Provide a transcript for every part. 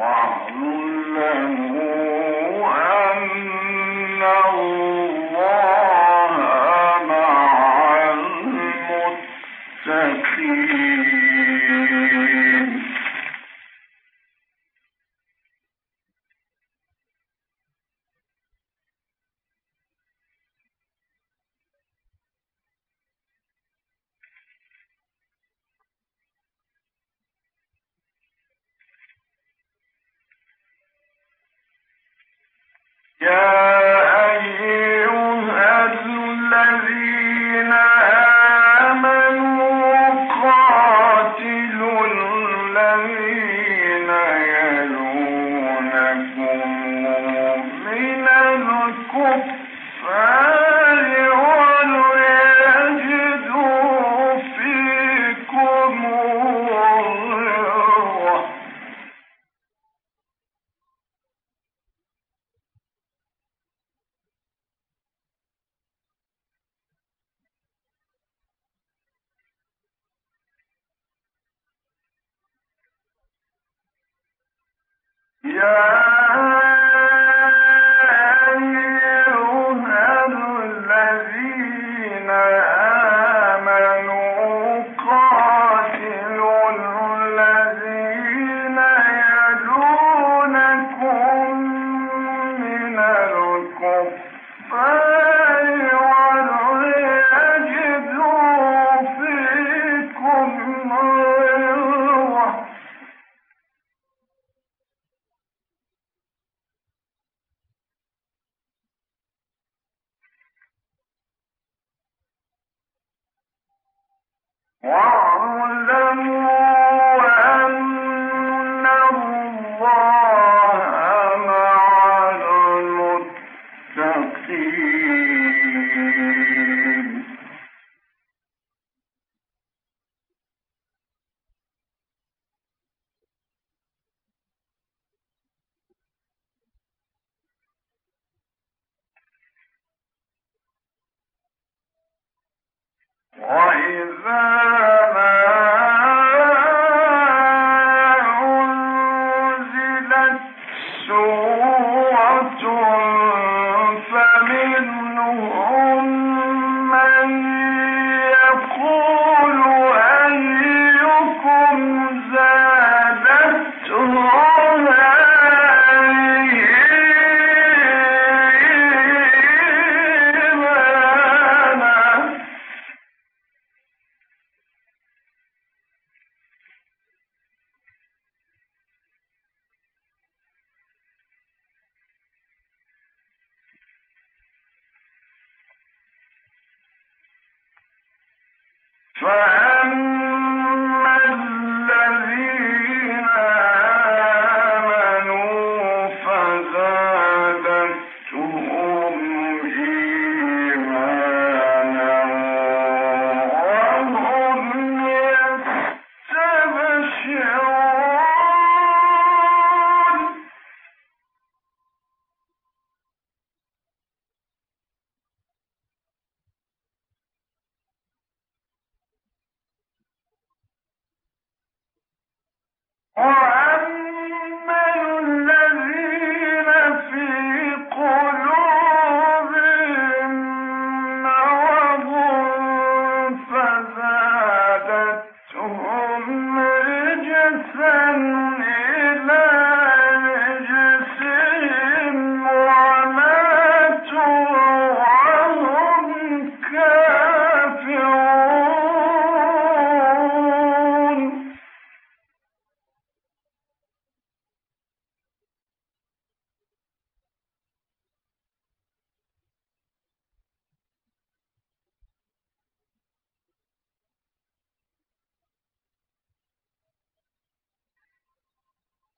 الله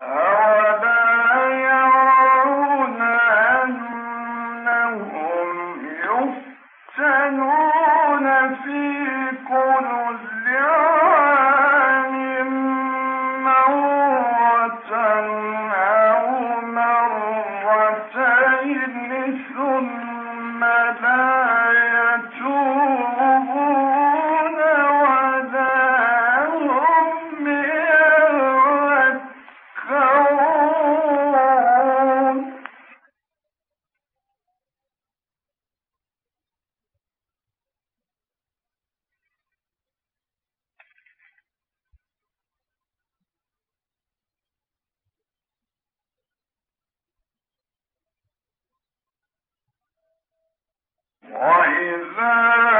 All وإذا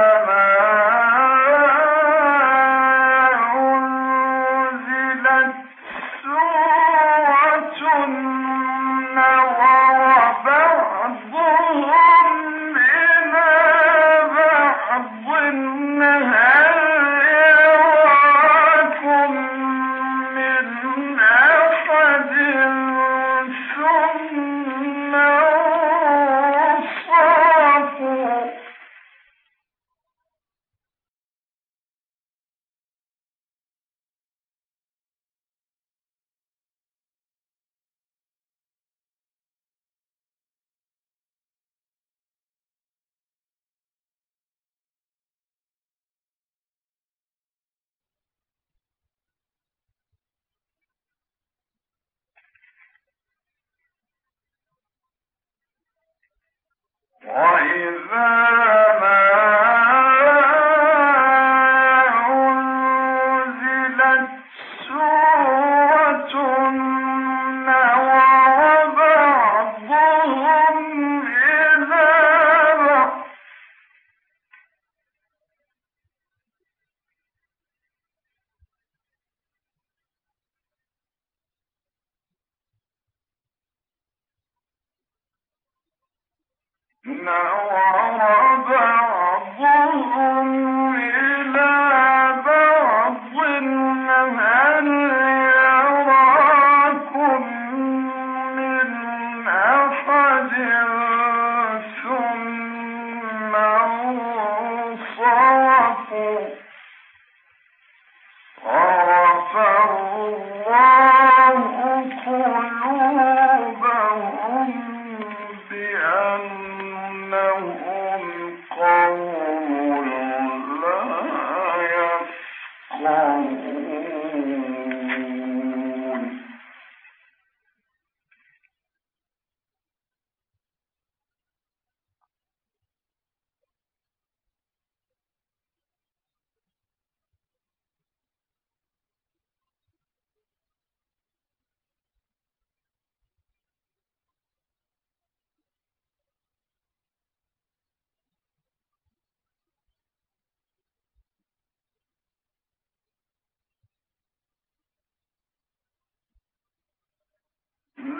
وإذا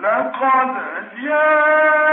لقد جاءكم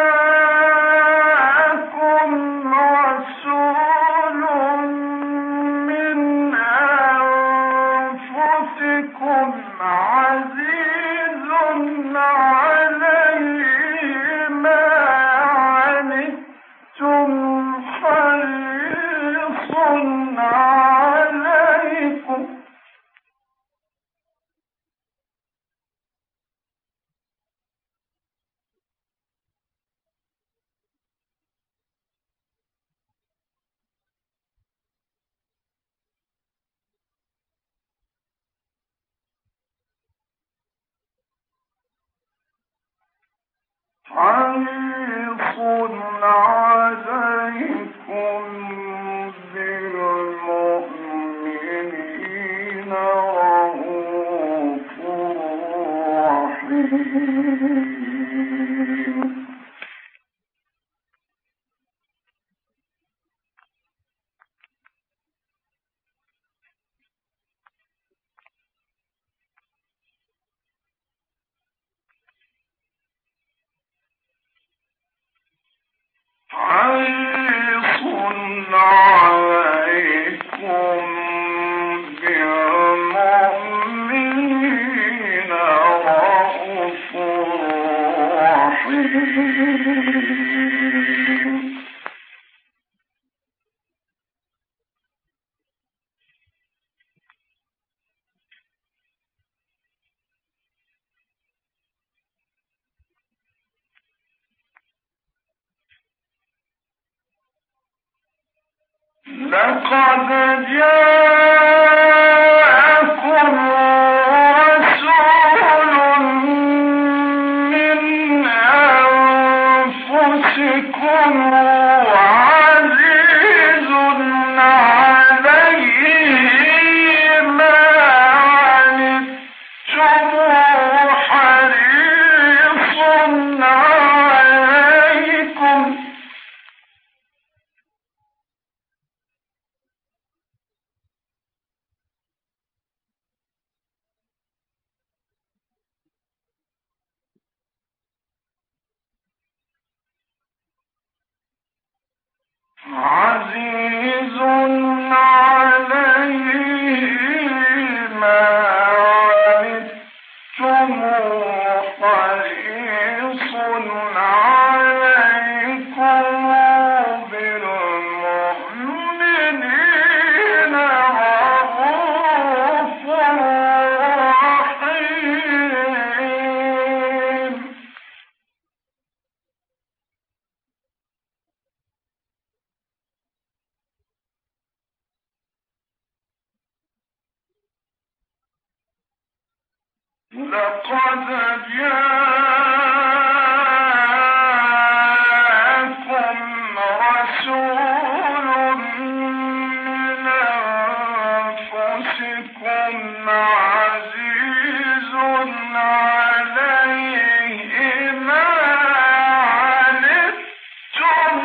حريص عليكم لقد جاءكم رسول من أنفسكم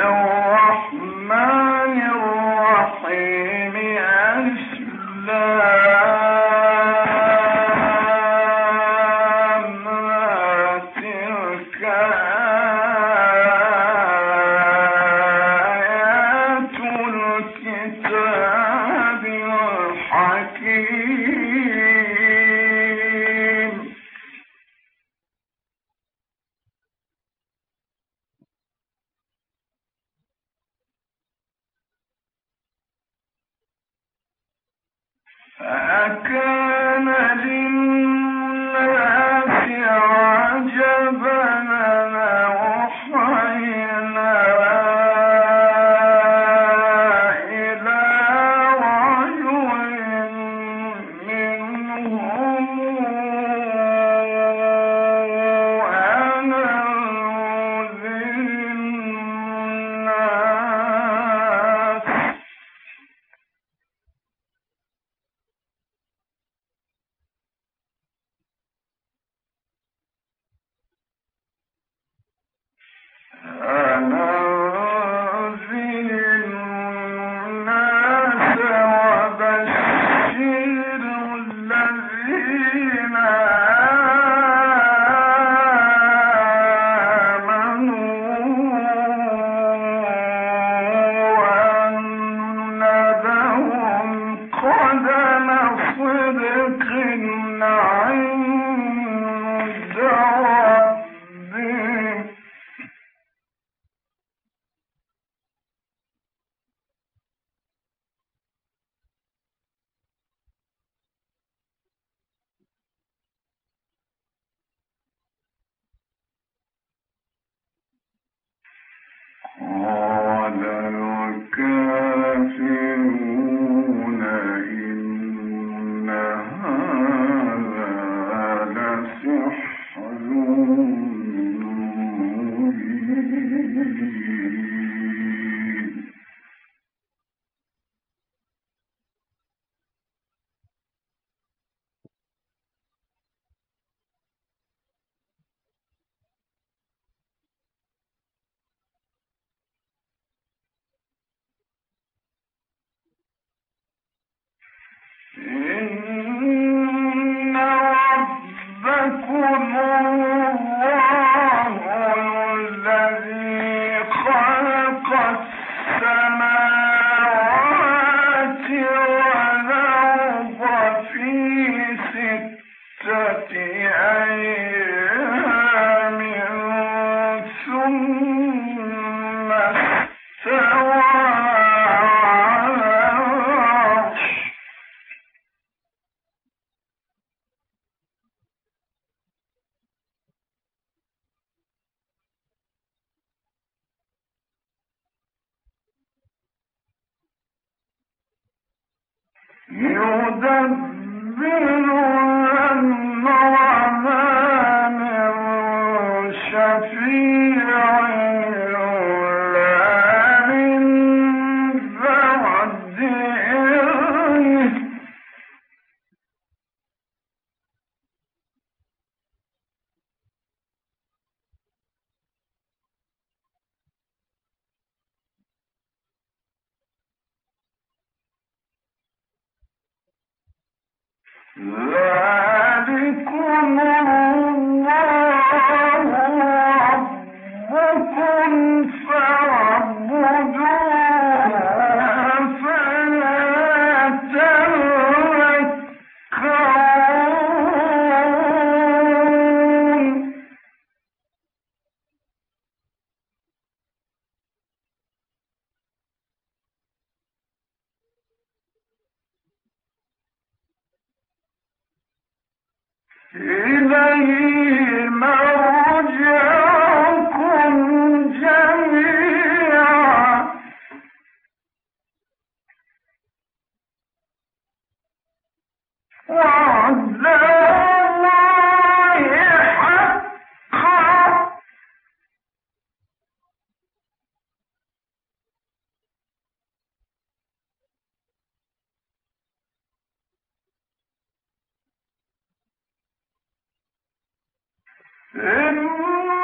الرحمن الرحيم. ألف Uh, يكونوا ذلكم And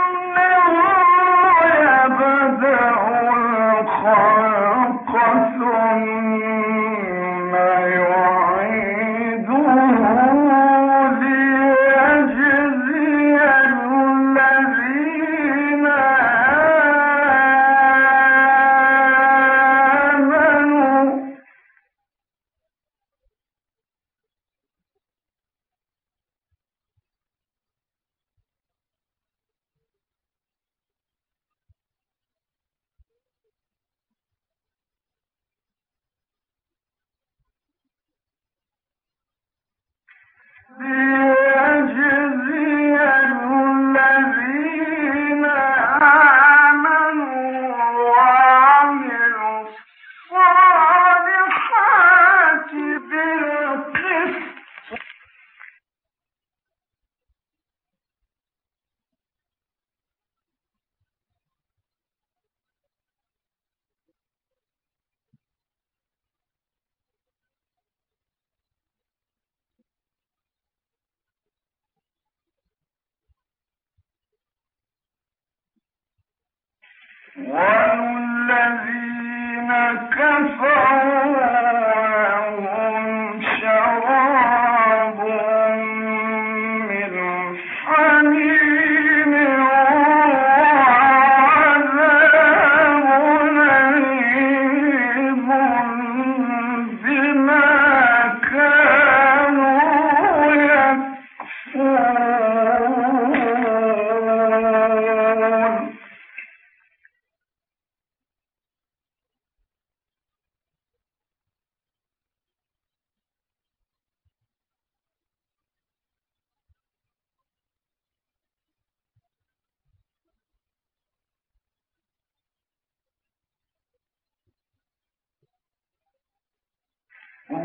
Amen. One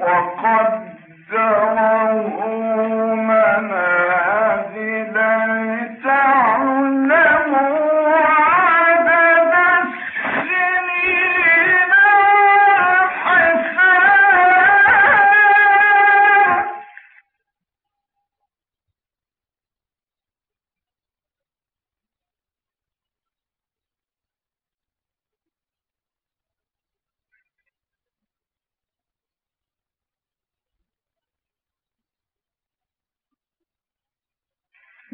وقدره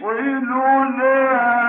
صدق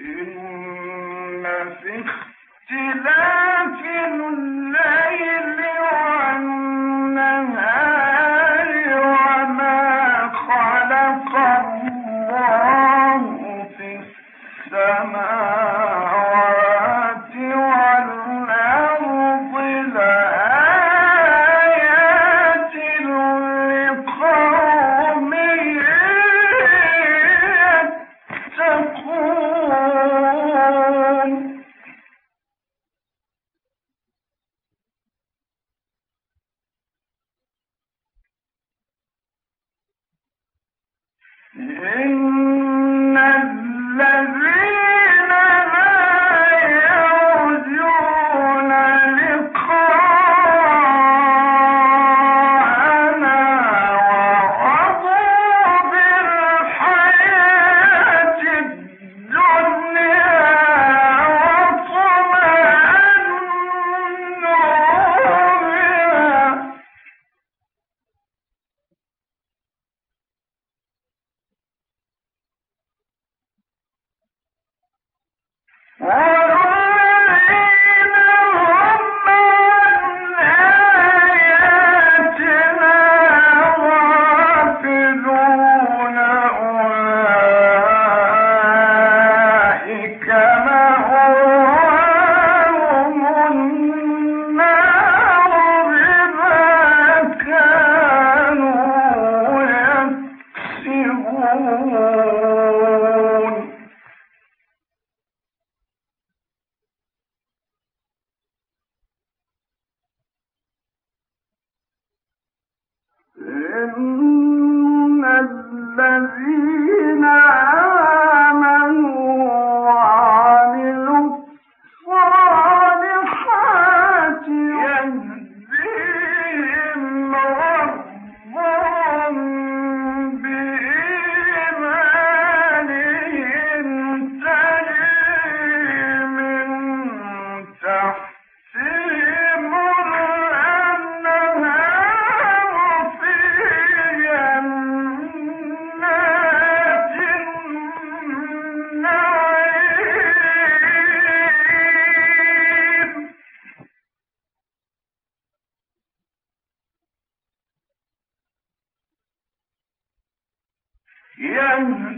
إن في اختلاف إن الذين آمنوا الله